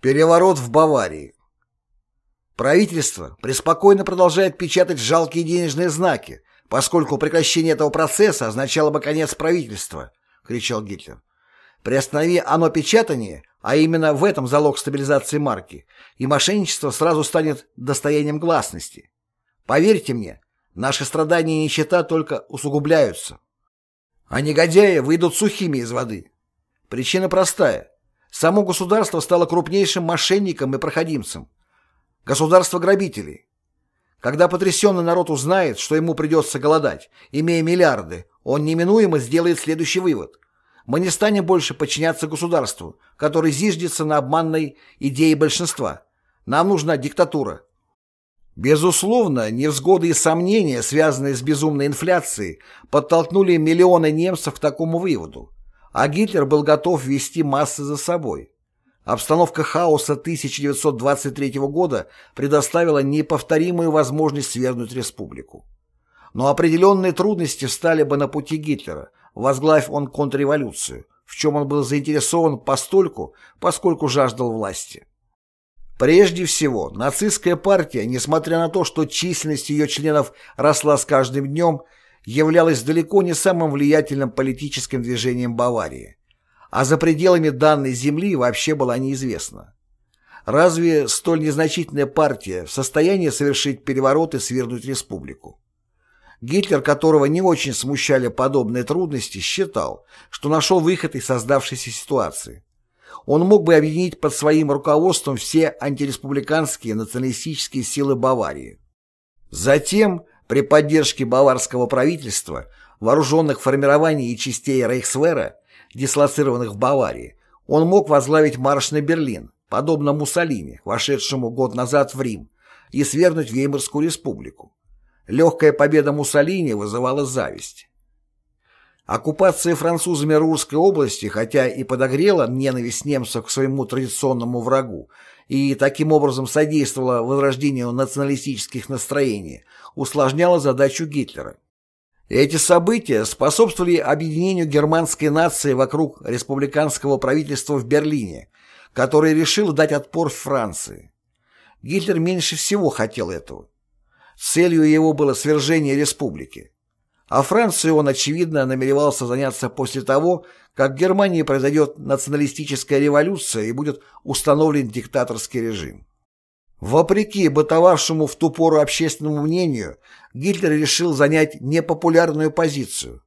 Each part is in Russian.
Переворот в Баварии. Правительство преспокойно продолжает печатать жалкие денежные знаки, поскольку прекращение этого процесса означало бы конец правительства, кричал Гитлер. Приостанови оно печатание, а именно в этом залог стабилизации марки, и мошенничество сразу станет достоянием гласности. Поверьте мне, наши страдания и нищета только усугубляются. А негодяи выйдут сухими из воды. Причина простая. Само государство стало крупнейшим мошенником и проходимцем. Государство грабителей. Когда потрясенный народ узнает, что ему придется голодать, имея миллиарды, он неминуемо сделает следующий вывод. Мы не станем больше подчиняться государству, которое зиждется на обманной идее большинства. Нам нужна диктатура. Безусловно, невзгоды и сомнения, связанные с безумной инфляцией, подтолкнули миллионы немцев к такому выводу а Гитлер был готов вести массы за собой. Обстановка хаоса 1923 года предоставила неповторимую возможность свергнуть республику. Но определенные трудности встали бы на пути Гитлера, возглавив он контрреволюцию, в чем он был заинтересован постольку, поскольку жаждал власти. Прежде всего, нацистская партия, несмотря на то, что численность ее членов росла с каждым днем, являлась далеко не самым влиятельным политическим движением Баварии, а за пределами данной земли вообще была неизвестна. Разве столь незначительная партия в состоянии совершить переворот и свергнуть республику? Гитлер, которого не очень смущали подобные трудности, считал, что нашел выход из создавшейся ситуации. Он мог бы объединить под своим руководством все антиреспубликанские националистические силы Баварии. Затем при поддержке баварского правительства, вооруженных формирований и частей Рейхсвера, дислоцированных в Баварии, он мог возглавить марш на Берлин, подобно Муссолини, вошедшему год назад в Рим, и свергнуть Веймарскую республику. Легкая победа Муссолини вызывала зависть. Оккупация французами Рурской области, хотя и подогрела ненависть немцев к своему традиционному врагу и таким образом содействовала возрождению националистических настроений, усложняло задачу Гитлера. Эти события способствовали объединению германской нации вокруг республиканского правительства в Берлине, которое решило дать отпор Франции. Гитлер меньше всего хотел этого. Целью его было свержение республики. А Францию он, очевидно, намеревался заняться после того, как в Германии произойдет националистическая революция и будет установлен диктаторский режим. Вопреки бытовавшему в ту пору общественному мнению, Гитлер решил занять непопулярную позицию.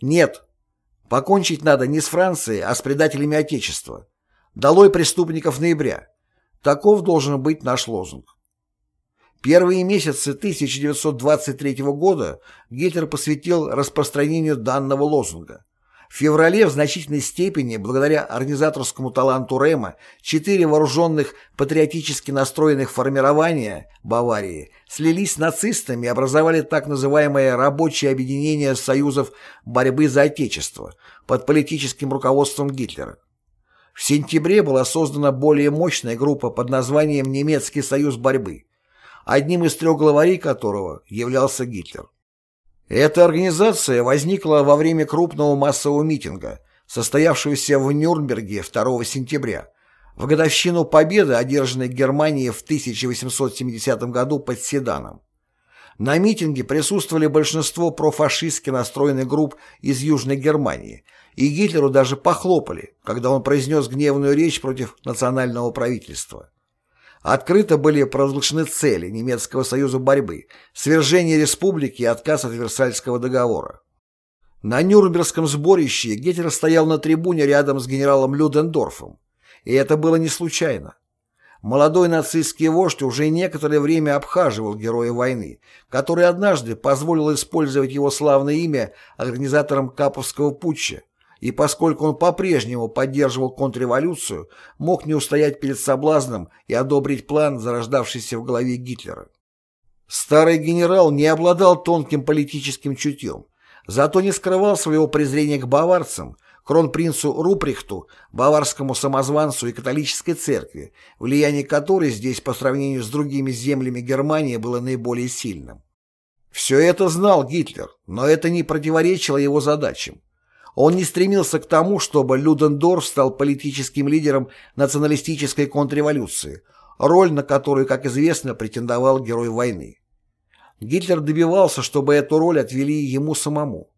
Нет, покончить надо не с Францией, а с предателями Отечества. Долой преступников ноября. Таков должен быть наш лозунг. Первые месяцы 1923 года Гитлер посвятил распространению данного лозунга. В феврале в значительной степени, благодаря организаторскому таланту Рема, четыре вооруженных патриотически настроенных формирования Баварии слились с нацистами и образовали так называемое «рабочее объединение союзов борьбы за Отечество» под политическим руководством Гитлера. В сентябре была создана более мощная группа под названием «Немецкий союз борьбы», одним из трех главарей которого являлся Гитлер. Эта организация возникла во время крупного массового митинга, состоявшегося в Нюрнберге 2 сентября, в годовщину победы, одержанной Германией в 1870 году под Седаном. На митинге присутствовали большинство профашистски настроенных групп из Южной Германии, и Гитлеру даже похлопали, когда он произнес гневную речь против национального правительства. Открыто были провозглашены цели немецкого союза борьбы, свержение республики и отказ от Версальского договора. На Нюрнбергском сборище Гитлер стоял на трибуне рядом с генералом Людендорфом. И это было не случайно. Молодой нацистский вождь уже некоторое время обхаживал героя войны, который однажды позволил использовать его славное имя организаторам Каповского путча, и поскольку он по-прежнему поддерживал контрреволюцию, мог не устоять перед соблазном и одобрить план, зарождавшийся в голове Гитлера. Старый генерал не обладал тонким политическим чутьем, зато не скрывал своего презрения к баварцам, кронпринцу Руприхту, баварскому самозванцу и католической церкви, влияние которой здесь по сравнению с другими землями Германии было наиболее сильным. Все это знал Гитлер, но это не противоречило его задачам. Он не стремился к тому, чтобы Людендорф стал политическим лидером националистической контрреволюции, роль на которую, как известно, претендовал герой войны. Гитлер добивался, чтобы эту роль отвели ему самому.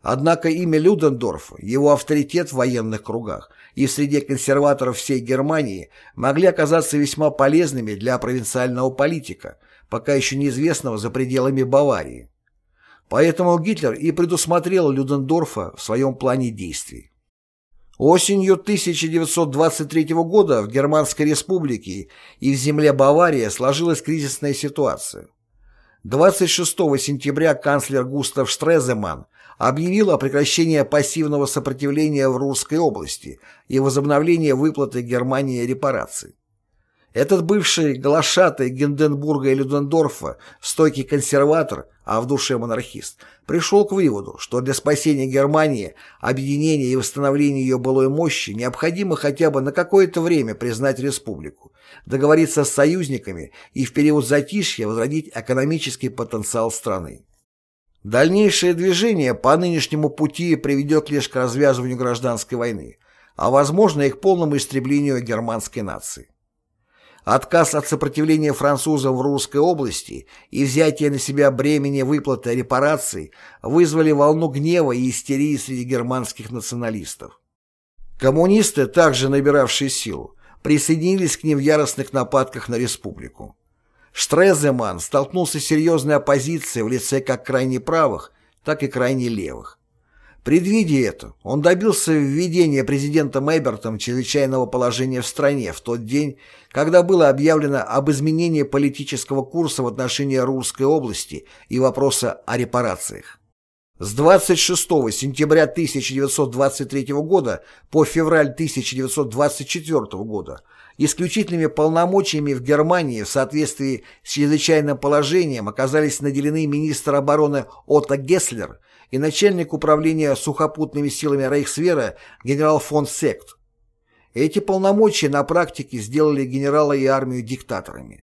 Однако имя Людендорфа, его авторитет в военных кругах и в среде консерваторов всей Германии могли оказаться весьма полезными для провинциального политика, пока еще неизвестного за пределами Баварии. Поэтому Гитлер и предусмотрел Людендорфа в своем плане действий. Осенью 1923 года в Германской республике и в земле Бавария сложилась кризисная ситуация. 26 сентября канцлер Густав Штреземан объявил о прекращении пассивного сопротивления в Русской области и возобновлении выплаты Германии репараций. Этот бывший глашатай Гинденбурга и Людендорфа, стойкий консерватор, а в душе монархист, пришел к выводу, что для спасения Германии, объединения и восстановления ее былой мощи необходимо хотя бы на какое-то время признать республику, договориться с союзниками и в период затишья возродить экономический потенциал страны. Дальнейшее движение по нынешнему пути приведет лишь к развязыванию гражданской войны, а возможно и к полному истреблению германской нации. Отказ от сопротивления французам в Русской области и взятие на себя бремени выплаты репараций вызвали волну гнева и истерии среди германских националистов. Коммунисты, также набиравшие силу, присоединились к ним в яростных нападках на республику. Штреземан столкнулся с серьезной оппозицией в лице как крайне правых, так и крайне левых. Предвидя это, он добился введения президентом Эбертом чрезвычайного положения в стране в тот день, когда было объявлено об изменении политического курса в отношении Русской области и вопроса о репарациях. С 26 сентября 1923 года по февраль 1924 года исключительными полномочиями в Германии в соответствии с чрезвычайным положением оказались наделены министр обороны Отто Гесслер и начальник управления сухопутными силами Рейхсвера генерал фон Сект. Эти полномочия на практике сделали генерала и армию диктаторами.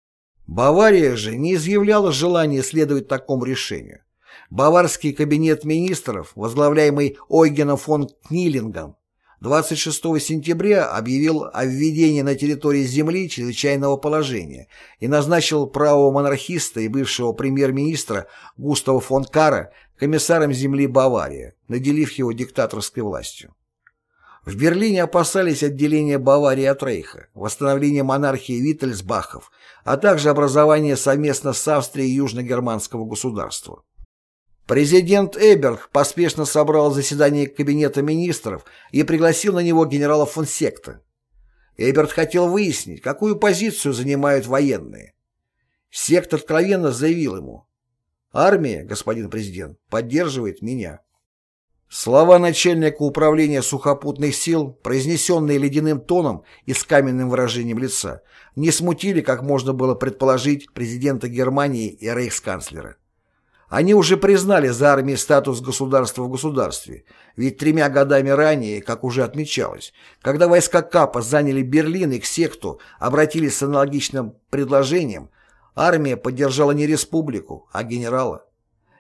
Бавария же не изъявляла желания следовать такому решению. Баварский кабинет министров, возглавляемый Ойгеном фон Книлингом, 26 сентября объявил о введении на территории земли чрезвычайного положения и назначил правого монархиста и бывшего премьер-министра Густава фон Кара комиссаром земли Бавария, наделив его диктаторской властью. В Берлине опасались отделения Баварии от Рейха, восстановления монархии Виттельсбахов, а также образования совместно с Австрией южногерманского государства. Президент Эберг поспешно собрал заседание Кабинета министров и пригласил на него генерала фон Секта. Эберт хотел выяснить, какую позицию занимают военные. Сект откровенно заявил ему, Армия, господин президент, поддерживает меня. Слова начальника управления сухопутных сил, произнесенные ледяным тоном и с каменным выражением лица, не смутили, как можно было предположить, президента Германии и рейхсканцлера. Они уже признали за армией статус государства в государстве, ведь тремя годами ранее, как уже отмечалось, когда войска КАПа заняли Берлин и к секту обратились с аналогичным предложением, Армия поддержала не республику, а генерала.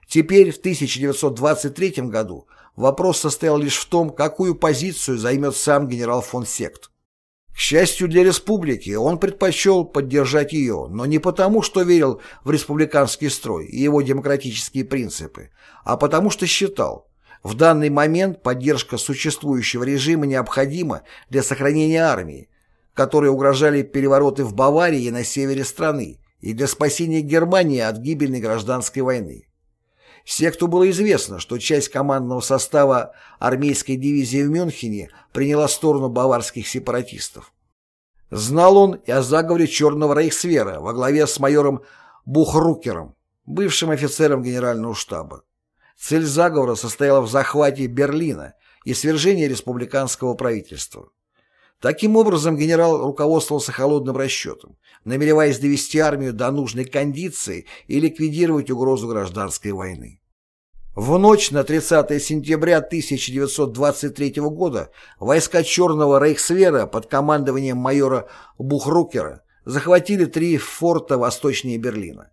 Теперь, в 1923 году, вопрос состоял лишь в том, какую позицию займет сам генерал фон Сект. К счастью для республики, он предпочел поддержать ее, но не потому, что верил в республиканский строй и его демократические принципы, а потому что считал, в данный момент поддержка существующего режима необходима для сохранения армии, которой угрожали перевороты в Баварии и на севере страны, и для спасения Германии от гибельной гражданской войны. Секту было известно, что часть командного состава армейской дивизии в Мюнхене приняла сторону баварских сепаратистов. Знал он и о заговоре Черного Рейхсвера во главе с майором Бухрукером, бывшим офицером генерального штаба. Цель заговора состояла в захвате Берлина и свержении республиканского правительства. Таким образом, генерал руководствовался холодным расчетом, намереваясь довести армию до нужной кондиции и ликвидировать угрозу гражданской войны. В ночь на 30 сентября 1923 года войска Черного Рейхсвера под командованием майора Бухрукера захватили три форта восточнее Берлина.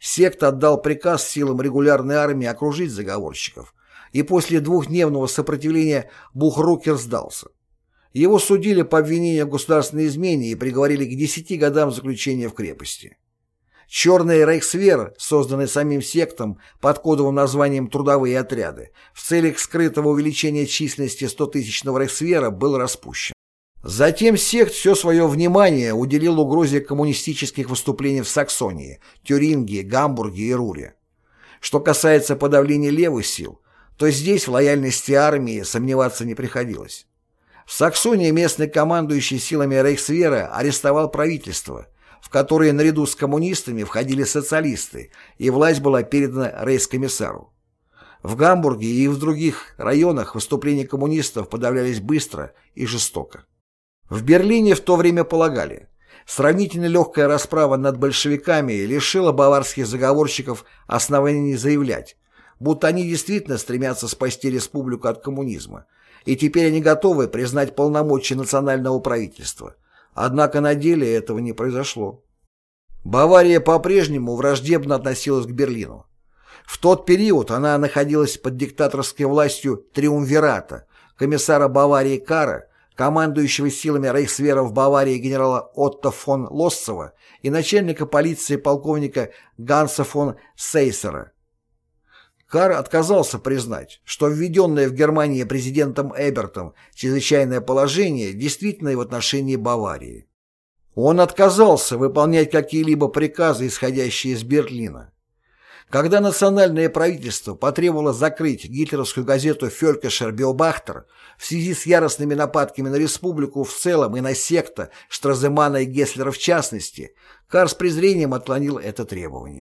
Сект отдал приказ силам регулярной армии окружить заговорщиков, и после двухдневного сопротивления Бухрукер сдался. Его судили по обвинению в государственной измене и приговорили к 10 годам заключения в крепости. Черный Рейхсвер, созданный самим сектом под кодовым названием «Трудовые отряды», в целях скрытого увеличения численности 100-тысячного Рейхсвера был распущен. Затем сект все свое внимание уделил угрозе коммунистических выступлений в Саксонии, Тюрингии, Гамбурге и Руре. Что касается подавления левых сил, то здесь в лояльности армии сомневаться не приходилось. В Саксонии местный командующий силами Рейхсвера арестовал правительство, в которое наряду с коммунистами входили социалисты, и власть была передана рейхскомиссару. В Гамбурге и в других районах выступления коммунистов подавлялись быстро и жестоко. В Берлине в то время полагали, сравнительно легкая расправа над большевиками лишила баварских заговорщиков оснований заявлять, будто они действительно стремятся спасти республику от коммунизма, и теперь они готовы признать полномочия национального правительства. Однако на деле этого не произошло. Бавария по-прежнему враждебно относилась к Берлину. В тот период она находилась под диктаторской властью триумвирата, комиссара Баварии Кара, командующего силами Рейхсвера в Баварии генерала Отто фон Лоссова и начальника полиции полковника Ганса фон Сейсера. Кар отказался признать, что введенное в Германии президентом Эбертом чрезвычайное положение действительно и в отношении Баварии. Он отказался выполнять какие-либо приказы, исходящие из Берлина. Когда национальное правительство потребовало закрыть гитлеровскую газету «Фелькешер Биобахтер» в связи с яростными нападками на республику в целом и на секта Штраземана и Гесслера в частности, Кар с презрением отклонил это требование.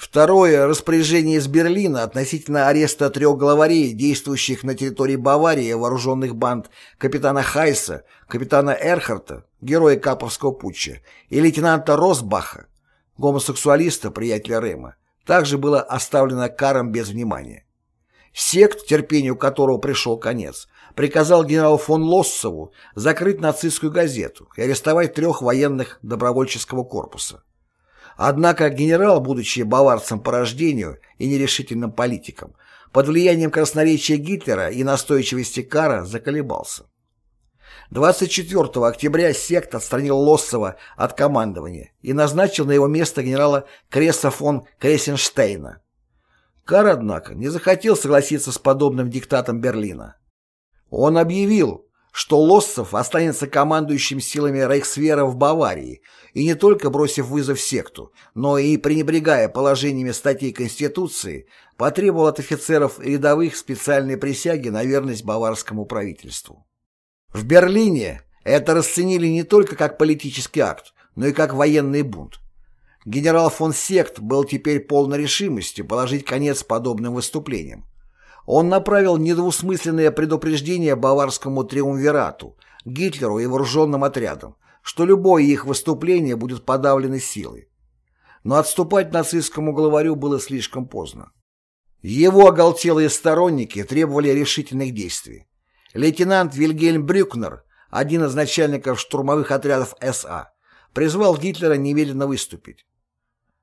Второе распоряжение из Берлина относительно ареста трех главарей, действующих на территории Баварии вооруженных банд капитана Хайса, капитана Эрхарта, героя Каповского путча, и лейтенанта Росбаха, гомосексуалиста, приятеля Рема, также было оставлено каром без внимания. Сект, терпению которого пришел конец, приказал генералу фон Лоссову закрыть нацистскую газету и арестовать трех военных добровольческого корпуса. Однако генерал, будучи баварцем по рождению и нерешительным политиком, под влиянием красноречия Гитлера и настойчивости Кара заколебался. 24 октября сект отстранил Лоссова от командования и назначил на его место генерала Кресса фон Крессенштейна. Кар, однако, не захотел согласиться с подобным диктатом Берлина. Он объявил, что Лоссов останется командующим силами Рейхсвера в Баварии и не только бросив вызов секту, но и, пренебрегая положениями статей Конституции, потребовал от офицеров рядовых специальной присяги на верность баварскому правительству. В Берлине это расценили не только как политический акт, но и как военный бунт. Генерал фон Сект был теперь полной решимости положить конец подобным выступлениям. Он направил недвусмысленное предупреждение баварскому триумвирату, Гитлеру и вооруженным отрядам, что любое их выступление будет подавлено силой. Но отступать нацистскому главарю было слишком поздно. Его оголтелые сторонники требовали решительных действий. Лейтенант Вильгельм Брюкнер, один из начальников штурмовых отрядов СА, призвал Гитлера немедленно выступить.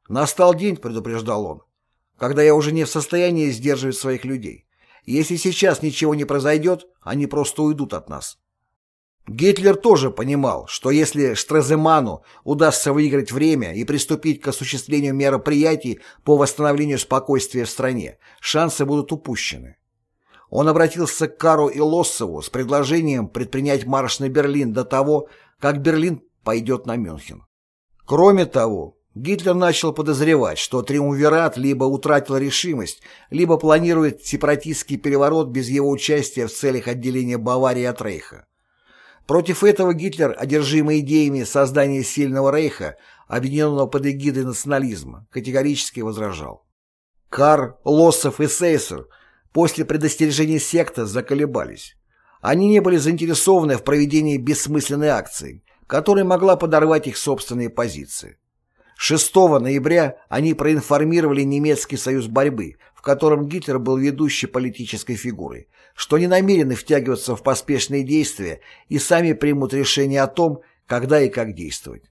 «Настал день», — предупреждал он, — «когда я уже не в состоянии сдерживать своих людей. Если сейчас ничего не произойдет, они просто уйдут от нас». Гитлер тоже понимал, что если Штреземану удастся выиграть время и приступить к осуществлению мероприятий по восстановлению спокойствия в стране, шансы будут упущены. Он обратился к Кару и Лоссову с предложением предпринять марш на Берлин до того, как Берлин пойдет на Мюнхен. Кроме того, Гитлер начал подозревать, что Триумвират либо утратил решимость, либо планирует сепаратистский переворот без его участия в целях отделения Баварии от Рейха. Против этого Гитлер, одержимый идеями создания сильного Рейха, объединенного под эгидой национализма, категорически возражал. Кар, Лоссов и Сейсер после предостережения секта заколебались. Они не были заинтересованы в проведении бессмысленной акции, которая могла подорвать их собственные позиции. 6 ноября они проинформировали немецкий союз борьбы, в котором Гитлер был ведущей политической фигурой, что не намерены втягиваться в поспешные действия и сами примут решение о том, когда и как действовать.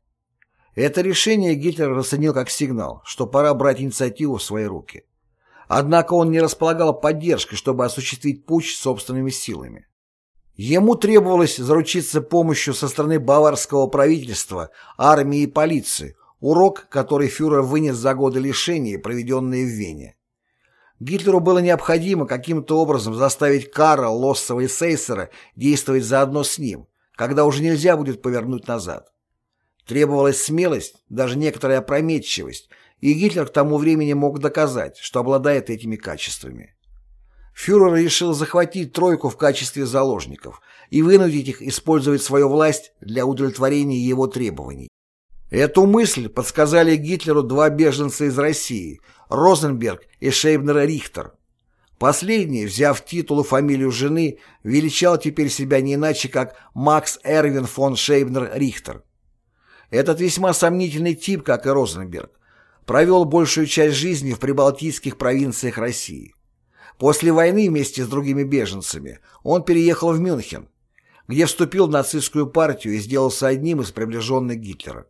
Это решение Гитлер расценил как сигнал, что пора брать инициативу в свои руки. Однако он не располагал поддержкой, чтобы осуществить путч собственными силами. Ему требовалось заручиться помощью со стороны баварского правительства, армии и полиции, урок, который фюрер вынес за годы лишений, проведенные в Вене. Гитлеру было необходимо каким-то образом заставить Карла, Лоссова и Сейсера действовать заодно с ним, когда уже нельзя будет повернуть назад. Требовалась смелость, даже некоторая опрометчивость, и Гитлер к тому времени мог доказать, что обладает этими качествами. Фюрер решил захватить тройку в качестве заложников и вынудить их использовать свою власть для удовлетворения его требований. Эту мысль подсказали Гитлеру два беженца из России – Розенберг и Шейбнер-Рихтер. Последний, взяв титул и фамилию жены, величал теперь себя не иначе, как Макс Эрвин фон Шейбнер-Рихтер. Этот весьма сомнительный тип, как и Розенберг, провел большую часть жизни в прибалтийских провинциях России. После войны вместе с другими беженцами он переехал в Мюнхен, где вступил в нацистскую партию и сделался одним из приближенных Гитлера.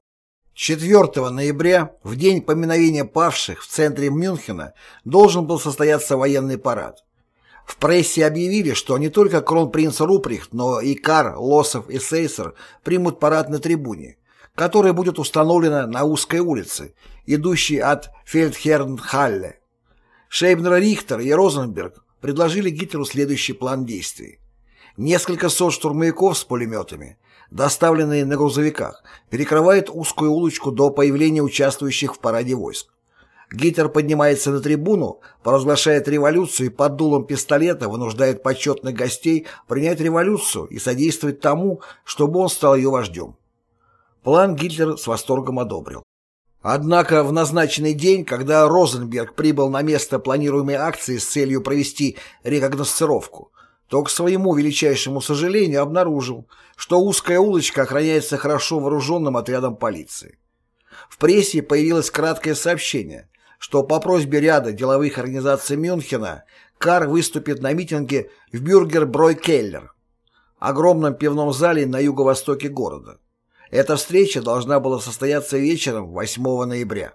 4 ноября, в день поминовения павших в центре Мюнхена, должен был состояться военный парад. В прессе объявили, что не только кронпринц Руприхт, но и Кар, Лосов и Сейсер примут парад на трибуне, которая будет установлена на узкой улице, идущей от Фельдхернхалле. Шейбнер Рихтер и Розенберг предложили Гитлеру следующий план действий. Несколько сот штурмовиков с пулеметами, доставленные на грузовиках, перекрывают узкую улочку до появления участвующих в параде войск. Гитлер поднимается на трибуну, провозглашает революцию и под дулом пистолета вынуждает почетных гостей принять революцию и содействовать тому, чтобы он стал ее вождем. План Гитлер с восторгом одобрил. Однако в назначенный день, когда Розенберг прибыл на место планируемой акции с целью провести рекогносцировку, то к своему величайшему сожалению обнаружил, что узкая улочка охраняется хорошо вооруженным отрядом полиции. В прессе появилось краткое сообщение, что по просьбе ряда деловых организаций Мюнхена Кар выступит на митинге в Бюргер-Брой-Келлер, огромном пивном зале на юго-востоке города. Эта встреча должна была состояться вечером 8 ноября.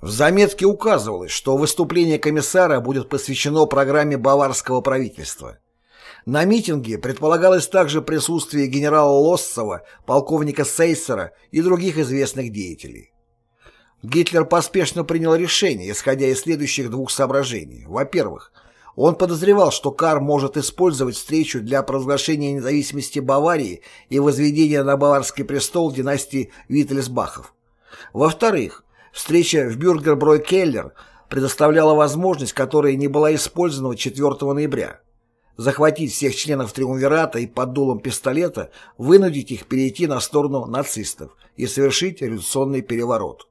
В заметке указывалось, что выступление комиссара будет посвящено программе баварского правительства. На митинге предполагалось также присутствие генерала Лоссова, полковника Сейсера и других известных деятелей. Гитлер поспешно принял решение, исходя из следующих двух соображений. Во-первых, он подозревал, что Кар может использовать встречу для провозглашения независимости Баварии и возведения на Баварский престол династии Виттельсбахов. Во-вторых, встреча в Бюргерброй-Келлер предоставляла возможность, которая не была использована 4 ноября захватить всех членов Триумвирата и под дулом пистолета вынудить их перейти на сторону нацистов и совершить революционный переворот.